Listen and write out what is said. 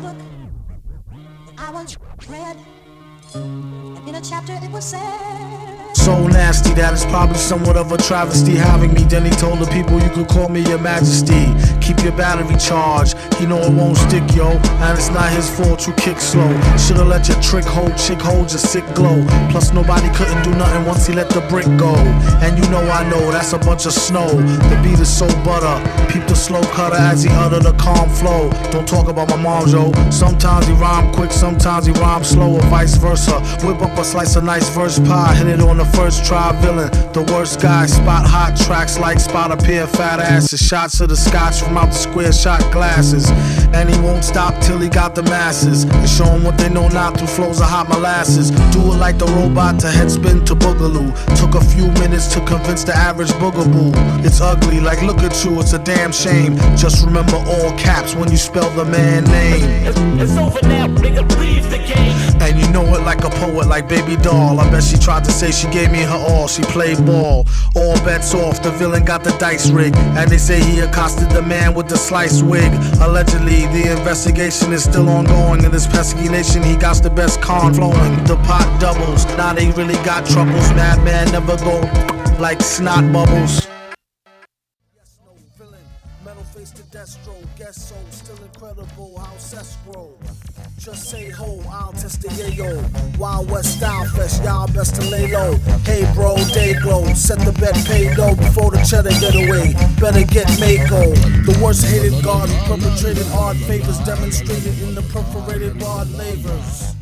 book. I once read. In a chapter it was said. So nasty that it's probably somewhat of a travesty having me. Then he told the people you could call me your majesty. Keep your battery charged. He know it won't stick, yo. And it's not his fault you kick slow. Should've let your trick hold, chick hold your sick glow. Plus nobody couldn't do nothing once he let the brick go. And you know I know that's a bunch of snow. The beat is so butter. Peep the slow cutter as he utter the calm flow. Don't talk about my mom, yo. Sometimes he rhyme quick, sometimes he rhyme slow, or vice versa. Whip up a slice of nice verse pie, hit it on the first try villain. The worst guy, spot hot tracks like spot a pair of fat asses. Shots of the scotch from out the square shot glasses. And he won't stop till he got the masses. And show 'em what they know not through flows of hot molasses. Do it like the robot to headspin to boogaloo. Took a few minutes to convince the average boogaboo. It's ugly, like look at you, it's a damn shame. Just remember all caps when you spell the man name. It's, it's over now, nigga, it like Baby Doll. I bet she tried to say she gave me her all. She played ball. All bets off, the villain got the dice rigged. And they say he accosted the man with the slice wig. Allegedly, the investigation is still ongoing. In this pesky nation, he got the best con flowing. The pot doubles, now they really got troubles. Madman never go like snot bubbles. Yes, no villain. Metal face to Destro. Guess so. Still incredible. Just say ho, I'll test the yayo. Wild West Style Fest, y'all best to lay low. Hey bro, day glow. Set the bet, pay low before the cheddar get away. Better get Maaco. The worst hated who perpetrated odd favors demonstrated in the perforated rod lavers.